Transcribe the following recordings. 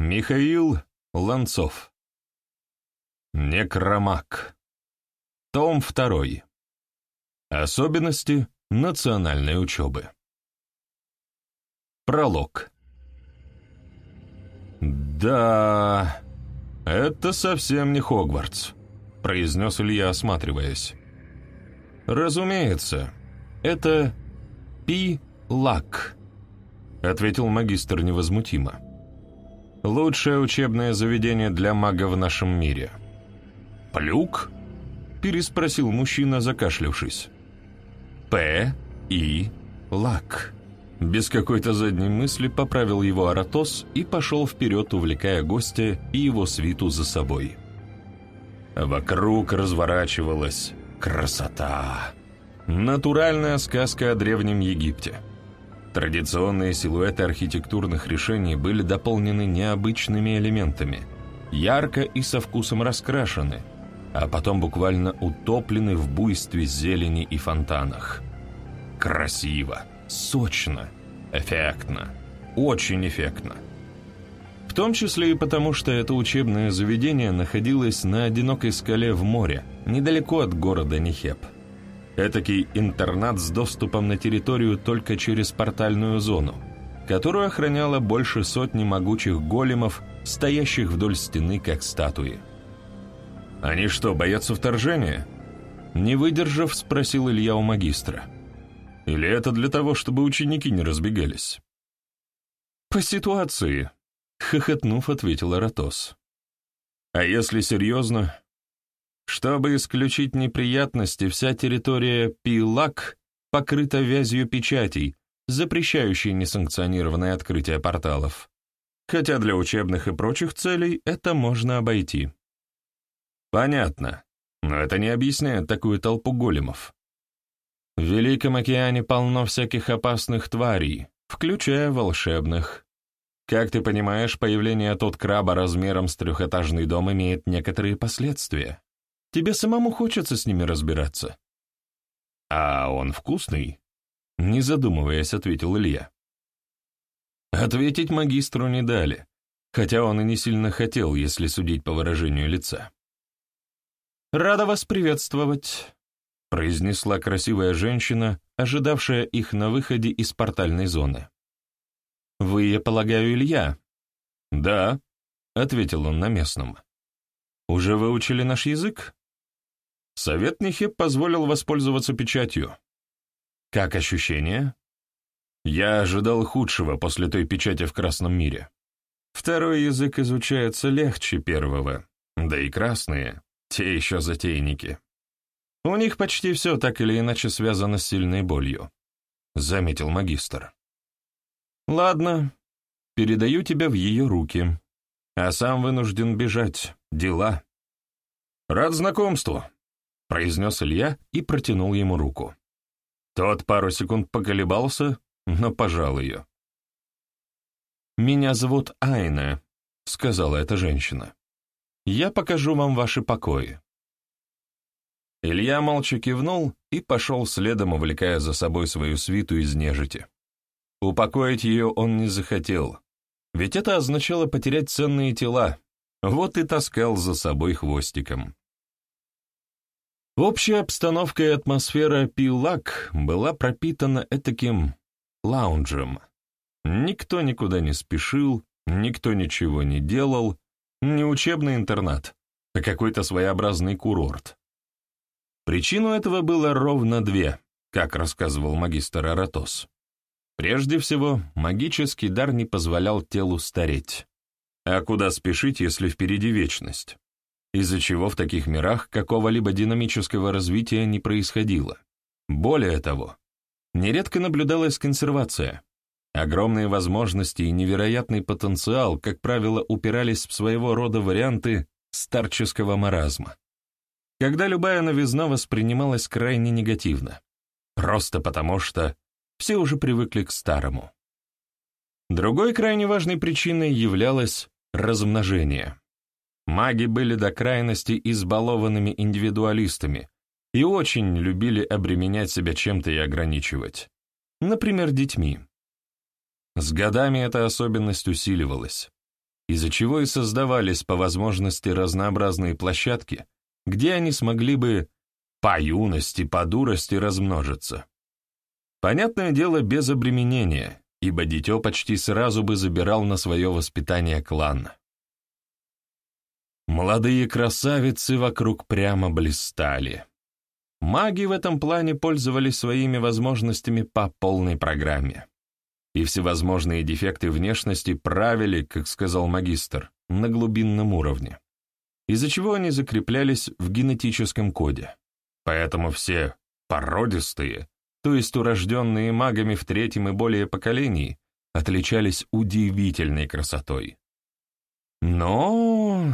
Михаил Ланцов. Некромаг. Том 2. Особенности национальной учебы. Пролог. «Да, это совсем не Хогвартс», — произнес Илья, осматриваясь. «Разумеется, это Пи-Лак», — ответил магистр невозмутимо. Лучшее учебное заведение для мага в нашем мире. «Плюк?» — переспросил мужчина, закашлявшись. «П. И. Лак». Без какой-то задней мысли поправил его Аратос и пошел вперед, увлекая гостя и его свиту за собой. Вокруг разворачивалась красота. Натуральная сказка о Древнем Египте. Традиционные силуэты архитектурных решений были дополнены необычными элементами, ярко и со вкусом раскрашены, а потом буквально утоплены в буйстве зелени и фонтанах. Красиво, сочно, эффектно, очень эффектно. В том числе и потому, что это учебное заведение находилось на одинокой скале в море, недалеко от города Нихеп. Этакий интернат с доступом на территорию только через портальную зону, которую охраняло больше сотни могучих големов, стоящих вдоль стены, как статуи. «Они что, боятся вторжения?» Не выдержав, спросил Илья у магистра. «Или это для того, чтобы ученики не разбегались?» «По ситуации», — хохотнув, ответил Аратос. «А если серьезно, чтобы исключить неприятности, вся территория Пилак покрыта вязью печатей, запрещающей несанкционированное открытие порталов. Хотя для учебных и прочих целей это можно обойти. Понятно, но это не объясняет такую толпу големов. В Великом океане полно всяких опасных тварей, включая волшебных. Как ты понимаешь, появление тот краба размером с трехэтажный дом имеет некоторые последствия. Тебе самому хочется с ними разбираться». «А он вкусный?» — не задумываясь, ответил Илья. Ответить магистру не дали, хотя он и не сильно хотел, если судить по выражению лица. «Рада вас приветствовать», — произнесла красивая женщина, ожидавшая их на выходе из портальной зоны. «Вы, я полагаю, Илья?» «Да», — ответил он на местном. «Уже выучили наш язык?» Совет Нехеп позволил воспользоваться печатью. Как ощущение? Я ожидал худшего после той печати в Красном мире. Второй язык изучается легче первого, да и красные, те еще затейники. У них почти все так или иначе связано с сильной болью, — заметил магистр. Ладно, передаю тебя в ее руки, а сам вынужден бежать, дела. Рад знакомству, — произнес Илья и протянул ему руку. Тот пару секунд поколебался, но пожал ее. «Меня зовут Айна», — сказала эта женщина. «Я покажу вам ваши покои». Илья молча кивнул и пошел следом, увлекая за собой свою свиту из нежити. Упокоить ее он не захотел, ведь это означало потерять ценные тела, вот и таскал за собой хвостиком. Общая обстановка и атмосфера Пилак была пропитана этаким лаунжем. Никто никуда не спешил, никто ничего не делал, не учебный интернат, а какой-то своеобразный курорт. Причину этого было ровно две, как рассказывал магистр Аратос. Прежде всего, магический дар не позволял телу стареть. А куда спешить, если впереди вечность? Из-за чего в таких мирах какого-либо динамического развития не происходило. Более того, нередко наблюдалась консервация. Огромные возможности и невероятный потенциал, как правило, упирались в своего рода варианты старческого маразма. Когда любая новизна воспринималась крайне негативно, просто потому что все уже привыкли к старому. Другой крайне важной причиной являлось размножение. Маги были до крайности избалованными индивидуалистами и очень любили обременять себя чем-то и ограничивать. Например, детьми. С годами эта особенность усиливалась. из-за чего и создавались по возможности разнообразные площадки, где они смогли бы по юности, по дурости размножиться. Понятное дело, без обременения, ибо дитё почти сразу бы забирал на свое воспитание клан. Молодые красавицы вокруг прямо блистали. Маги в этом плане пользовались своими возможностями по полной программе. И всевозможные дефекты внешности правили, как сказал магистр, на глубинном уровне, из-за чего они закреплялись в генетическом коде. Поэтому все породистые, то есть урожденные магами в третьем и более поколении, отличались удивительной красотой. Но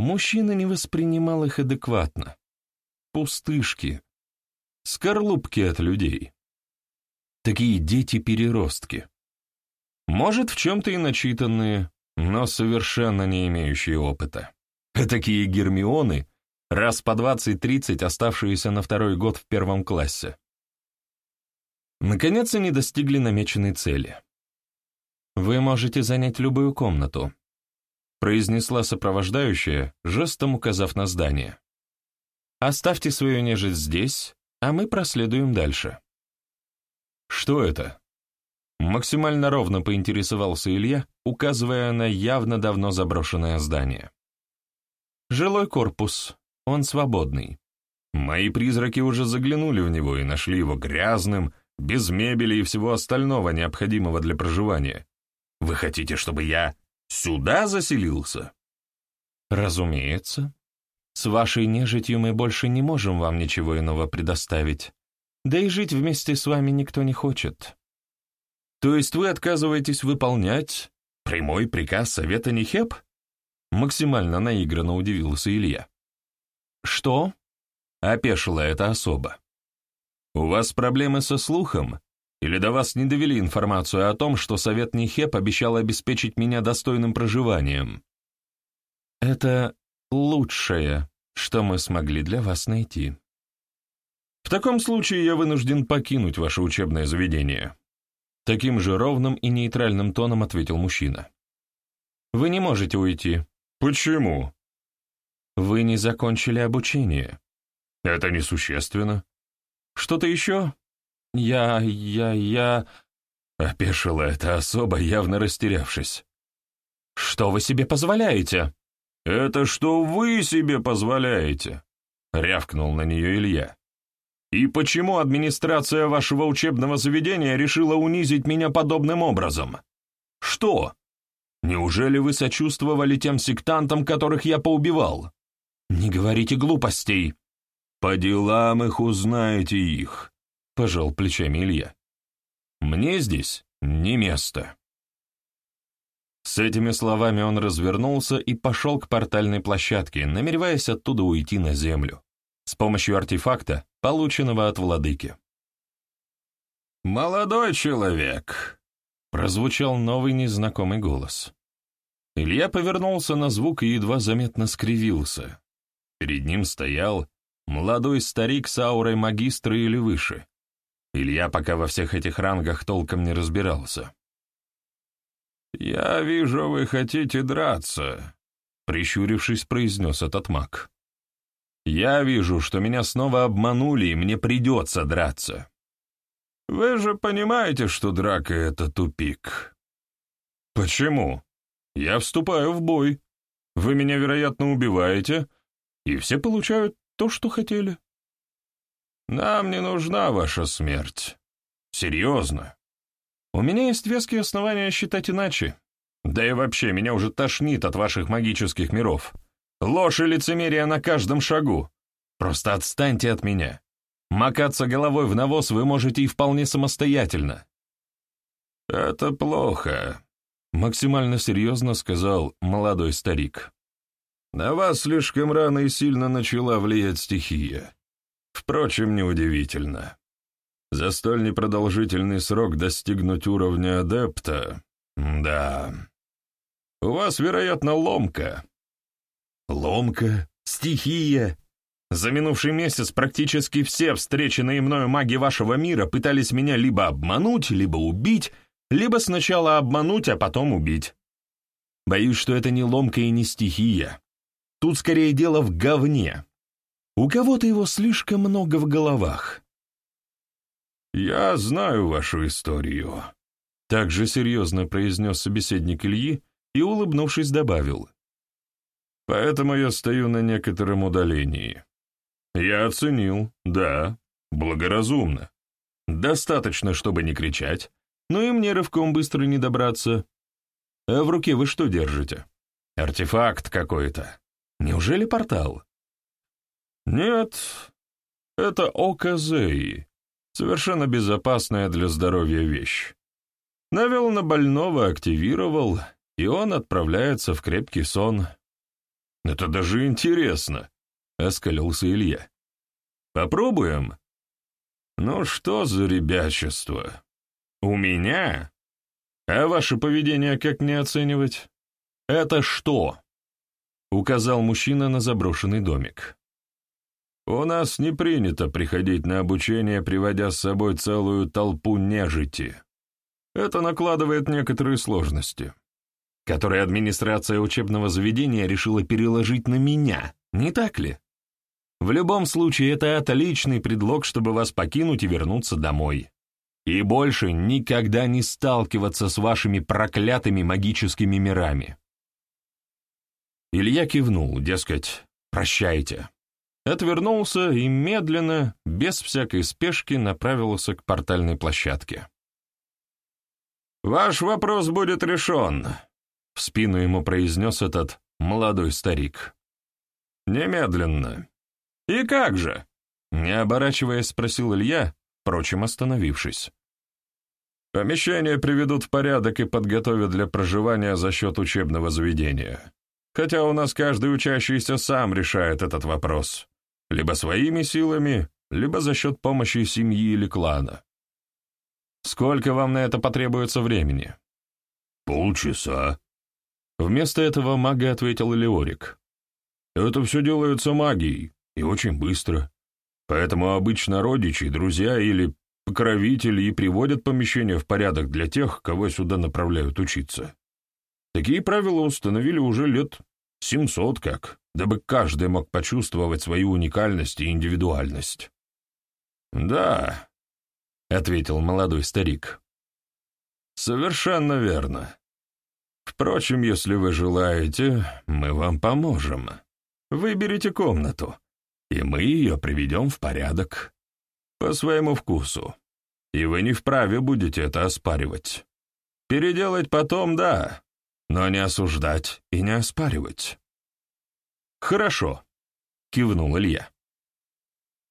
мужчина не воспринимал их адекватно пустышки, скорлупки от людей. Такие дети-переростки. Может, в чем-то и начитанные, но совершенно не имеющие опыта. Такие гермионы, раз по 20-30 оставшиеся на второй год в первом классе. Наконец они достигли намеченной цели. «Вы можете занять любую комнату», произнесла сопровождающая, жестом указав на здание. Оставьте свою нежить здесь, а мы проследуем дальше». «Что это?» Максимально ровно поинтересовался Илья, указывая на явно давно заброшенное здание. «Жилой корпус. Он свободный. Мои призраки уже заглянули в него и нашли его грязным, без мебели и всего остального, необходимого для проживания. Вы хотите, чтобы я сюда заселился?» «Разумеется», с вашей нежитью мы больше не можем вам ничего иного предоставить. Да и жить вместе с вами никто не хочет. То есть вы отказываетесь выполнять прямой приказ Совета Нехеп? Максимально наигранно удивился Илья. Что? Опешила эта особа. У вас проблемы со слухом? Или до вас не довели информацию о том, что Совет Нехеп обещал обеспечить меня достойным проживанием? Это лучшее, что мы смогли для вас найти. В таком случае я вынужден покинуть ваше учебное заведение. Таким же ровным и нейтральным тоном ответил мужчина. Вы не можете уйти. Почему? Вы не закончили обучение. Это несущественно. Что-то еще? Я, я, я... Опешила эта особа, явно растерявшись. «Что вы себе позволяете?» «Это что вы себе позволяете?» — рявкнул на нее Илья. «И почему администрация вашего учебного заведения решила унизить меня подобным образом? Что? Неужели вы сочувствовали тем сектантам, которых я поубивал? Не говорите глупостей!» «По делам их узнаете их», — пожал плечами Илья. «Мне здесь не место». С этими словами он развернулся и пошел к портальной площадке, намереваясь оттуда уйти на землю, с помощью артефакта, полученного от владыки. «Молодой человек!» — прозвучал новый незнакомый голос. Илья повернулся на звук и едва заметно скривился. Перед ним стоял молодой старик с аурой магистра или выше. Илья пока во всех этих рангах толком не разбирался. «Я вижу, вы хотите драться», — прищурившись, произнес этот маг. «Я вижу, что меня снова обманули, и мне придется драться. Вы же понимаете, что драка — это тупик». «Почему? Я вступаю в бой. Вы меня, вероятно, убиваете, и все получают то, что хотели». «Нам не нужна ваша смерть. Серьезно. У меня есть веские основания считать иначе. Да и вообще, меня уже тошнит от ваших магических миров. Ложь и лицемерие на каждом шагу. Просто отстаньте от меня. Макаться головой в навоз вы можете и вполне самостоятельно». «Это плохо», — максимально серьезно сказал молодой старик. «На вас слишком рано и сильно начала влиять стихия. Впрочем, неудивительно. За столь непродолжительный срок достигнуть уровня адепта? Да. У вас, вероятно, ломка. Ломка? Стихия? За минувший месяц практически все встреченные мною маги вашего мира пытались меня либо обмануть, либо убить, либо сначала обмануть, а потом убить. Боюсь, что это не ломка и не стихия. Тут скорее дело в говне. У кого-то его слишком много в головах. «Я знаю вашу историю», — также серьезно произнес собеседник Ильи и, улыбнувшись, добавил. «Поэтому я стою на некотором удалении. Я оценил, да, благоразумно. Достаточно, чтобы не кричать, но и мне рывком быстро не добраться. А в руке вы что держите? Артефакт какой-то. Неужели портал? Нет, это око Зеи. Совершенно безопасная для здоровья вещь. Навел на больного, активировал, и он отправляется в крепкий сон. Это даже интересно, — оскалился Илья. Попробуем? Ну что за ребячество? У меня? А ваше поведение как не оценивать? Это что? Указал мужчина на заброшенный домик. У нас не принято приходить на обучение, приводя с собой целую толпу нежити. Это накладывает некоторые сложности, которые администрация учебного заведения решила переложить на меня, не так ли? В любом случае, это отличный предлог, чтобы вас покинуть и вернуться домой. И больше никогда не сталкиваться с вашими проклятыми магическими мирами. Илья кивнул, дескать, «Прощайте». Отвернулся и медленно, без всякой спешки, направился к портальной площадке. «Ваш вопрос будет решен», — в спину ему произнес этот молодой старик. «Немедленно». «И как же?» — не оборачиваясь, спросил Илья, впрочем, остановившись. «Помещение приведут в порядок и подготовят для проживания за счет учебного заведения хотя у нас каждый учащийся сам решает этот вопрос, либо своими силами, либо за счет помощи семьи или клана. Сколько вам на это потребуется времени? Полчаса. Вместо этого мага ответил Леорик. Это все делается магией, и очень быстро. Поэтому обычно родичи, друзья или покровители и приводят помещение в порядок для тех, кого сюда направляют учиться. Такие правила установили уже лет семьсот как, дабы каждый мог почувствовать свою уникальность и индивидуальность. «Да», — ответил молодой старик. «Совершенно верно. Впрочем, если вы желаете, мы вам поможем. Выберите комнату, и мы ее приведем в порядок. По своему вкусу. И вы не вправе будете это оспаривать. Переделать потом — да, но не осуждать и не оспаривать. «Хорошо», — кивнул Илья.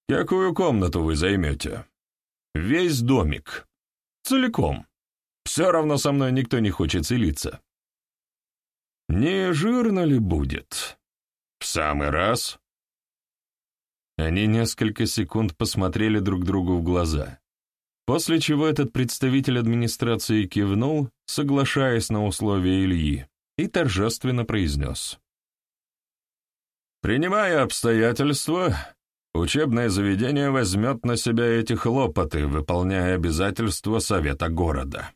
«Какую комнату вы займете?» «Весь домик. Целиком. Все равно со мной никто не хочет селиться». «Не жирно ли будет?» «В самый раз». Они несколько секунд посмотрели друг другу в глаза. После чего этот представитель администрации кивнул, соглашаясь на условия Ильи, и торжественно произнес. «Принимая обстоятельства, учебное заведение возьмет на себя эти хлопоты, выполняя обязательства Совета города.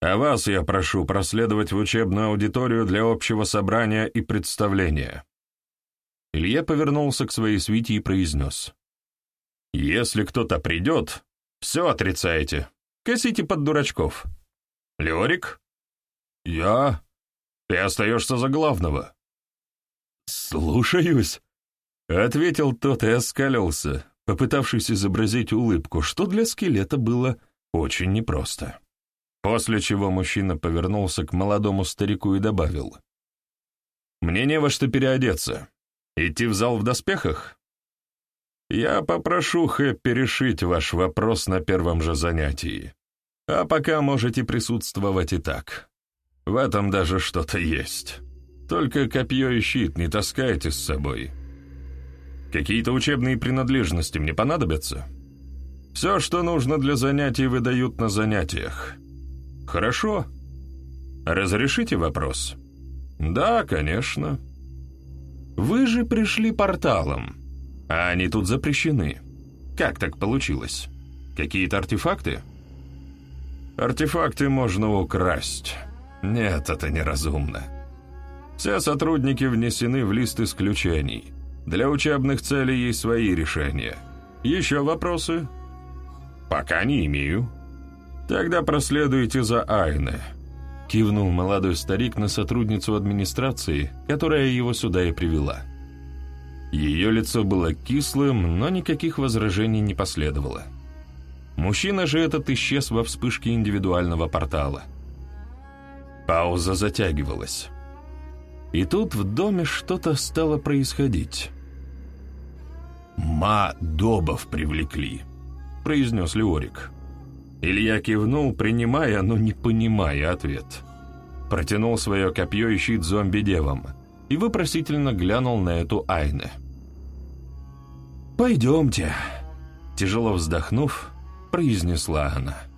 А вас я прошу проследовать в учебную аудиторию для общего собрания и представления». Илья повернулся к своей свите и произнес. «Если кто-то придет, все отрицаете. Косите под дурачков. Леорик? Я? Ты остаешься за главного. Слушаюсь. Ответил тот и оскалился, попытавшись изобразить улыбку, что для скелета было очень непросто. После чего мужчина повернулся к молодому старику и добавил. «Мне не во что переодеться. Идти в зал в доспехах? Я попрошу Хэппи решить ваш вопрос на первом же занятии. А пока можете присутствовать и так. В этом даже что-то есть. Только копье и щит не таскайте с собой. Какие-то учебные принадлежности мне понадобятся? Все, что нужно для занятий, выдают на занятиях. Хорошо? Разрешите вопрос? Да, конечно. Вы же пришли порталом. А они тут запрещены. Как так получилось? Какие-то артефакты? Артефакты можно украсть, Нет, это неразумно. Все сотрудники внесены в лист исключений. Для учебных целей есть свои решения. Еще вопросы? Пока не имею. Тогда проследуйте за Айне. Кивнул молодой старик на сотрудницу администрации, которая его сюда и привела. Ее лицо было кислым, но никаких возражений не последовало. Мужчина же этот исчез во вспышке индивидуального портала. Пауза затягивалась. И тут в доме что-то стало происходить. «Ма Добов привлекли», — произнес Леорик. Илья кивнул, принимая, но не понимая ответ. Протянул свое копье и щит зомби-девам и вопросительно глянул на эту Айне. «Пойдемте», — тяжело вздохнув, произнесла она.